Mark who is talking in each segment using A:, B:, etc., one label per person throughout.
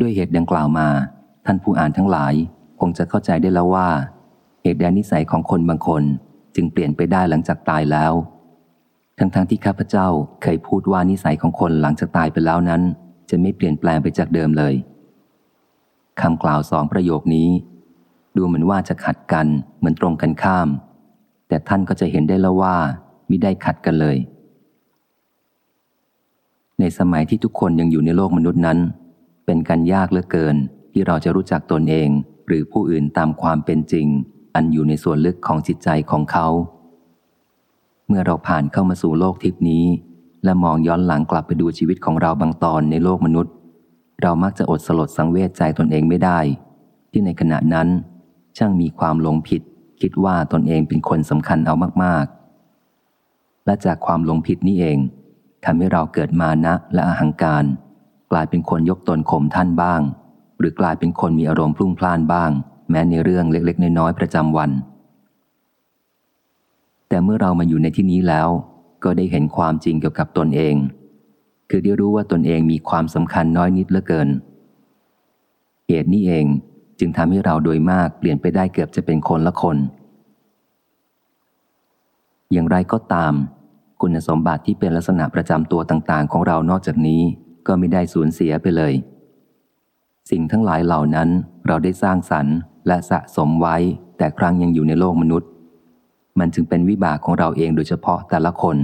A: ด้วยเหตุดังกล่าวมา ท่านผู้อ่านทั้งหลาย คงจะเข้าใจได้แล้วว่า เหตุแดนนิสัยของคนบางคน จึงเปลี่ยนไปได้หลังจากตายแล้ว ทั้งๆทที่ข้าพเจ้าเคยพูดว่านิสัยของคนหลังจากตายไปแล้วนั้น จะไม่เปลี่ยนแปลงไปจากเดิมเลยคำกล่าวสองประโยคนี้ ดูเหมือนว่าจะขัดกันเหมือนตรงกันข้าม แต่ท่านก็จะเห็นได้แล้วว่ามิได้ขัดกันเลย ในสมัยที่ทุกคนยังอยู่ในโลกมนุษย์นั้น เป็นกันยากเหลือเกิน ที่เราจะรู้จักตนเอง หรือผู้อื่นตามความเป็นจริง อันอยู่ในส่วนลึกของจิตใจของเขา เมื่อเราผ่านเข้ามาสู่โลกทิพนี้ และมองย้อนหลังกลับไปดูชีวิตของเราบางตอนในโลกมนุษย์ เรามักจะอดสลดสังเวชใจตนเองไม่ได้ ที่ในขณะนั้น ช่างมีความหลงผิด คิดว่าตนเองเป็นคนสำคัญเอามากๆ และจากความหลงผิดนี้เองทำให้เราเกิดมานะและอหังการ กลายเป็นคนยกตนข่มท่านบ้าง หรือกลายเป็นคนมีอารมณ์พลุ่งพล่านบ้าง แม้ในเรื่องเล็กๆ น้อยๆประจำวัน แต่เมื่อเรามาอยู่ในที่นี้แล้ว ก็ได้เห็นความจริงเกี่ยวกับตนเอง คือได้รู้ว่าตนเองมีความสำคัญน้อยนิดเหลือเกินเหตุนี้เองจึงทำให้เราโดยมากเปลี่ยนไปได้เกือบจะเป็นคนละคน อย่างไรก็ตาม คุณสมบัติที่เป็นลักษณะประจำตัวต่าง ๆ ของเรานอกจากนี้ ก็ไม่ได้สูญเสียไปเลย สิ่งทั้งหลายเหล่านั้นเราได้สร้างสรรค์ และสะสมไว้แต่ครั้งยังอยู่ในโลกมนุษย์ มันจึงเป็นวิบากของเราเองโดยเฉพาะแต่ละคน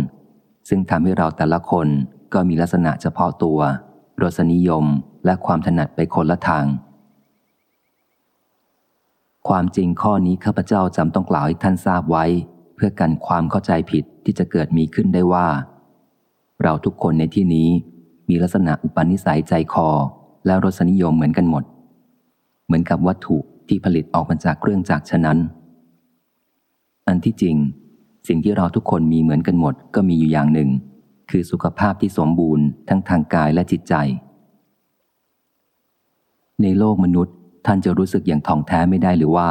A: ซึ่งทำให้เราแต่ละคนก็มีลักษณะเฉพาะตัว รสนิยมและความถนัดไปคนละทาง ความจริงข้อนี้ข้าพเจ้าจำต้องกล่าวให้ท่านทราบไว้ เพื่อกันความเข้าใจผิดที่จะเกิดมีขึ้นได้ว่า เราทุกคนในที่นี้ มีลักษณะอุปนิสัยใจคอ และรสนิยมเหมือนกันหมด เหมือนกับวัตถุที่ผลิตออกมาจากเครื่องจักรฉะนั้น อันที่จริง สิ่งที่เราทุกคนมีเหมือนกันหมดก็มีอยู่อย่างหนึ่ง คือสุขภาพที่สมบูรณ์ทั้งทางกายและจิตใจ ในโลกมนุษย์ท่านจะรู้สึกอย่างท่องแท้ไม่ได้หรือว่า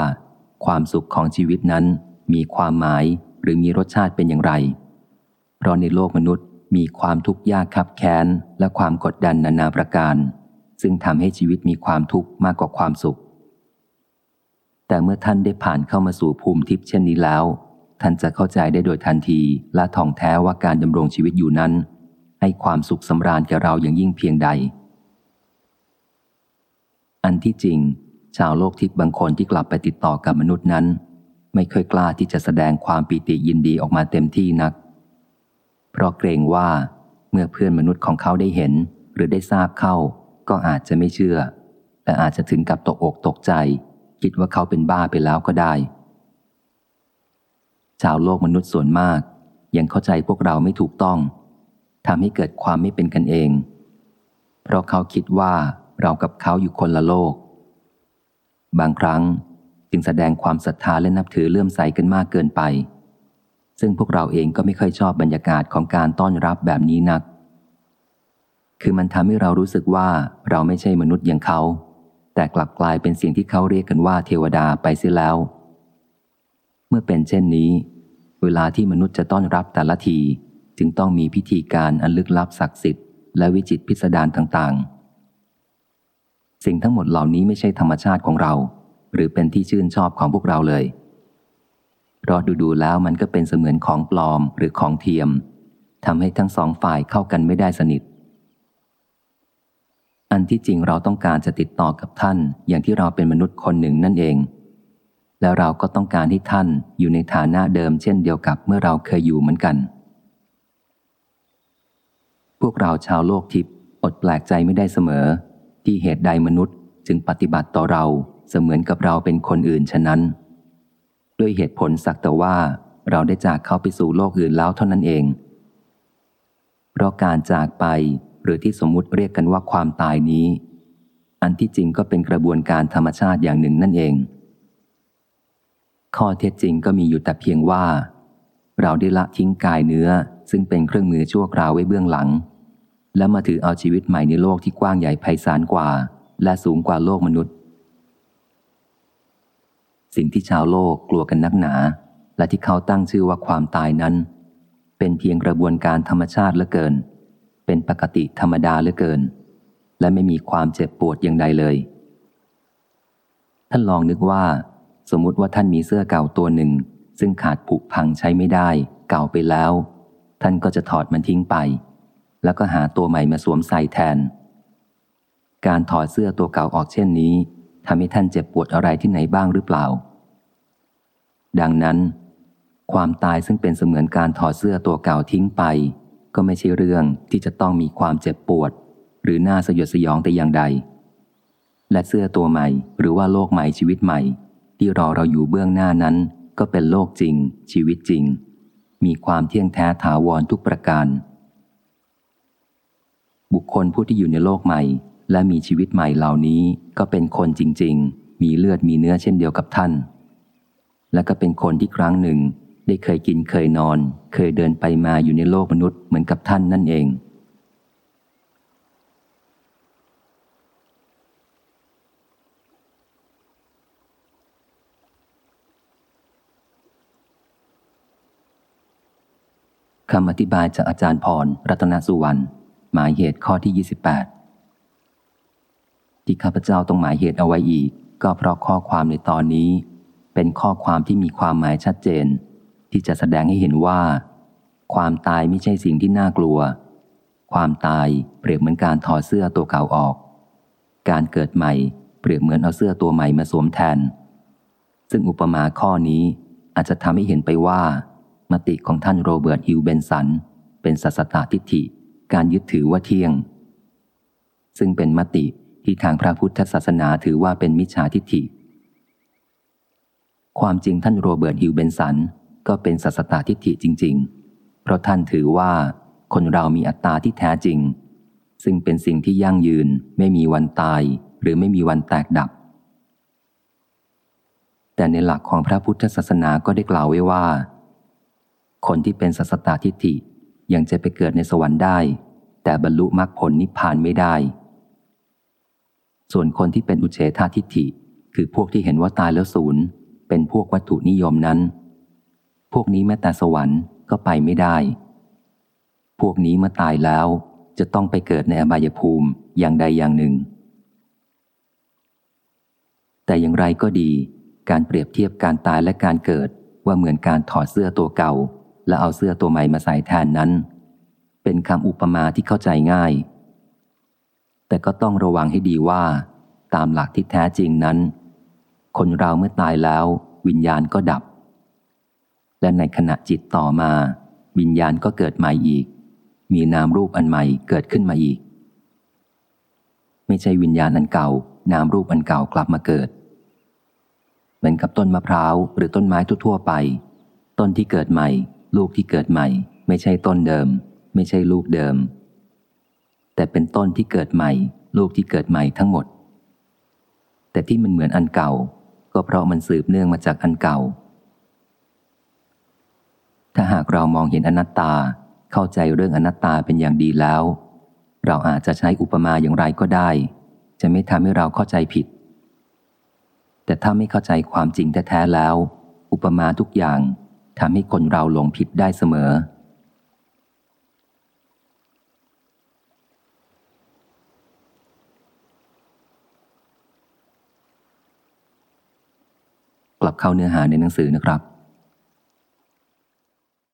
A: ความสุขของชีวิตนั้นมีความหมายหรือมีรสชาติเป็นอย่างไร เพราะในโลกมนุษย์ มีความทุกข์ยากขับแค้น และความกดดันนานาประการ ซึ่งทำให้ชีวิตมีความทุกข์มากกว่าความสุข แต่เมื่อท่านได้ผ่านเข้ามาสู่ภูมิทิพย์เช่นนี้แล้ว ท่านจะเข้าใจได้โดยทันทีและท่องแท้ว่าการดำรงชีวิตอยู่นั้น ให้ความสุขสำราญแก่เราอย่างยิ่งเพียงใด อันที่จริง ชาวโลกทิพย์บางคนที่กลับไปติดต่อกับมนุษย์นั้น ไม่เคยกล้าที่จะแสดงความปีติยินดีออกมาเต็มที่นัก เพราะเกรงว่าเมื่อเพื่อนมนุษย์ของเขาได้เห็น หรือได้ทราบเข้า ก็อาจจะไม่เชื่อ และอาจจะถึงกับตกอกตกใจ คิดว่าเขาเป็นบ้าไปแล้วก็ได้ ชาวโลกมนุษย์ส่วนมาก ยังเข้าใจพวกเราไม่ถูกต้องทำให้เกิดความไม่เป็นกันเอง เพราะเขาคิดว่าเรากับเขาอยู่คนละโลก บางครั้งจึงแสดงความศรัทธาและนับถือเลื่อมใสกันมากเกินไป ซึ่งพวกเราเองก็ไม่ค่อยชอบบรรยากาศของการต้อนรับแบบนี้นัก คือมันทำให้เรารู้สึกว่าเราไม่ใช่มนุษย์อย่างเขา แต่กลับกลายเป็นสิ่งที่เขาเรียกกันว่าเทวดาไปเสียแล้ว เมื่อเป็นเช่นนี้ เวลาที่มนุษย์จะต้อนรับแต่ละที จึงต้องมีพิธีการอันลึกลับศักดิ์สิทธิ์และวิจิตพิสดารต่าง ๆ สิ่งทั้งหมดเหล่านี้ไม่ใช่ธรรมชาติของเรา หรือเป็นที่ชื่นชอบของพวกเราเลย เพราะดูๆแล้วมันก็เป็นเสมือนของปลอมหรือของเทียมทำให้ทั้งสองฝ่ายเข้ากันไม่ได้สนิท อันที่จริงเราต้องการจะติดต่อกับท่าน อย่างที่เราเป็นมนุษย์คนหนึ่งนั่นเอง แล้วเราก็ต้องการให้ท่านอยู่ในฐานะเดิมเช่นเดียวกับเมื่อเราเคยอยู่เหมือนกัน พวกเราชาวโลกทิพย์อดแปลกใจไม่ได้เสมอ ที่เหตุใดมนุษย์จึงปฏิบัติต่อเราเสมือนกับเราเป็นคนอื่นฉะนั้น ด้วยเหตุผลสักแต่ว่าเราได้จากเขาไปสู่โลกอื่นแล้วเท่านั้นเอง เพราะการจากไปหรือที่สมมุติเรียกกันว่าความตายนี้ อันที่จริงก็เป็นกระบวนการธรรมชาติอย่างหนึ่งนั่นเอง ข้อเท็จจริงก็มีอยู่แต่เพียงว่า เราได้ละทิ้งกายเนื้อซึ่งเป็นเครื่องมือชั่วคราวไว้เบื้องหลัง แล้วมาถือเอาชีวิตใหม่ในโลกที่กว้างใหญ่ไพศาลกว่า และสูงกว่าโลกมนุษย์ สิ่งที่ชาวโลกกลัวกันนักหนา และที่เขาตั้งชื่อว่าความตายนั้น เป็นเพียงกระบวนการธรรมชาติเหลือเกิน เป็นปกติธรรมดาเหลือเกิน และไม่มีความเจ็บปวดอย่างใดเลย ท่านลองนึกว่า สมมุติว่าท่านมีเสื้อเก่าตัวหนึ่ง ซึ่งขาดผุพังใช้ไม่ได้ เก่าไปแล้ว ท่านก็จะถอดมันทิ้งไป แล้วก็หาตัวใหม่มาสวมใส่แทน การถอดเสื้อตัวเก่าออกเช่นนี้ ทำให้ท่านเจ็บปวดอะไรที่ไหนบ้างหรือเปล่า ดังนั้น ความตายซึ่งเป็นเสมือนการถอดเสื้อตัวเก่าทิ้งไป ก็ไม่ใช่เรื่องที่จะต้องมีความเจ็บปวด หรือน่าสยดสยองแต่อย่างใด และเสื้อตัวใหม่หรือว่าโลกใหม่ชีวิตใหม่ ที่รอเราอยู่เบื้องหน้านั้น ก็เป็นโลกจริง ชีวิตจริง มีความเที่ยงแท้ถาวรทุกประการ บุคคลผู้ที่อยู่ในโลกใหม่ และมีชีวิตใหม่เหล่านี้ก็เป็นคนจริง ๆ มีเลือดมีเนื้อเช่นเดียวกับท่าน และก็เป็นคนที่ครั้งหนึ่ง ได้เคยกินเคยนอน เคยเดินไปมาอยู่ในโลกมนุษย์เหมือนกับท่านนั่นเอง คำอธิบายจากอาจารย์พร รัตนสุวรรณ หมายเหตุข้อที่ 28 ที่ข้าพเจ้าต้องหมายเหตุเอาไว้อีก ก็เพราะข้อความในตอนนี้ เป็นข้อความที่มีความหมายชัดเจน ที่จะแสดงให้เห็นว่า ความตายไม่ใช่สิ่งที่น่ากลัว ความตายเปรียบเหมือนการถอดเสื้อตัวเก่าออก การเกิดใหม่เปรียบเหมือนเอาเสื้อตัวใหม่มาสวมแทน ซึ่งอุปมาข้อนี้อาจจะทำให้เห็นไปว่า มติของท่านโรเบิร์ตฮิวเบนสัน เป็นสัสตทิฏฐิ การยึดถือว่าเที่ยง ซึ่งเป็นมติ ที่ทางพระพุทธศาสนาถือว่าเป็นมิจฉาทิฏฐิ ความจริงท่านโรเบิร์ตฮิวเบนสันก็เป็นสัสตทิฏฐิจริง ๆ เพราะท่านถือว่าคนเรามีอัตตาที่แท้จริง ซึ่งเป็นสิ่งที่ยั่งยืนไม่มีวันตาย หรือไม่มีวันแตกดับ แต่ในหลักของพระพุทธศาสนาก็ได้กล่าวไว้ว่า คนที่เป็นสัสตาทิฏฐิยังจะไปเกิดในสวรรค์ได้ แต่บรรลุมรรคผลนิพพานไม่ได้ ส่วนคนที่เป็นอุเฉทาทิฏฐิ คือพวกที่เห็นว่าตายแล้วศูนย์เป็นพวกวัตถุนิยมนั้น พวกนี้แม้แต่สวรรค์ก็ไปไม่ได้ พวกนี้เมื่อตายแล้วจะต้องไปเกิดในอบายภูมิอย่างใดอย่างหนึ่ง แต่อย่างไรก็ดี การเปรียบเทียบการตายและการเกิดว่าเหมือนการถอดเสื้อตัวเก่า และเอาเสื้อตัวใหม่มาใส่แทนนั้น เป็นคำอุปมาที่เข้าใจง่าย แต่ก็ต้องระวังให้ดีว่า ตามหลักที่แท้จริงนั้น คนเราเมื่อตายแล้ว วิญญาณก็ดับ และในขณะจิตต่อมา วิญญาณก็เกิดใหม่อีก มีนามรูปอันใหม่เกิดขึ้นมาอีก ไม่ใช่วิญญาณอันเก่า นามรูปอันเก่ากลับมาเกิด เหมือนกับต้นมะพร้าวหรือต้นไม้ทั่วๆไป ต้นที่เกิดใหม่ ลูกที่เกิดใหม่ ไม่ใช่ต้นเดิม ไม่ใช่ลูกเดิม แต่เป็นต้นที่เกิดใหม่ ลูกที่เกิดใหม่ทั้งหมด แต่ที่มันเหมือนอันเก่า ก็เพราะมันสืบเนื่องมาจากอันเก่า ถ้าหากเรามองเห็นอนัตตาเข้าใจเรื่องอนัตตาเป็นอย่างดีแล้ว เราอาจจะใช้อุปมาอย่างไรก็ได้ จะไม่ทำให้เราเข้าใจผิด แต่ถ้าไม่เข้าใจความจริงแท้ๆแล้ว อุปมาทุกอย่างทำให้คนเราหลงผิดได้เสมอ กลับเข้าเนื้อหาในหนังสือนะครับ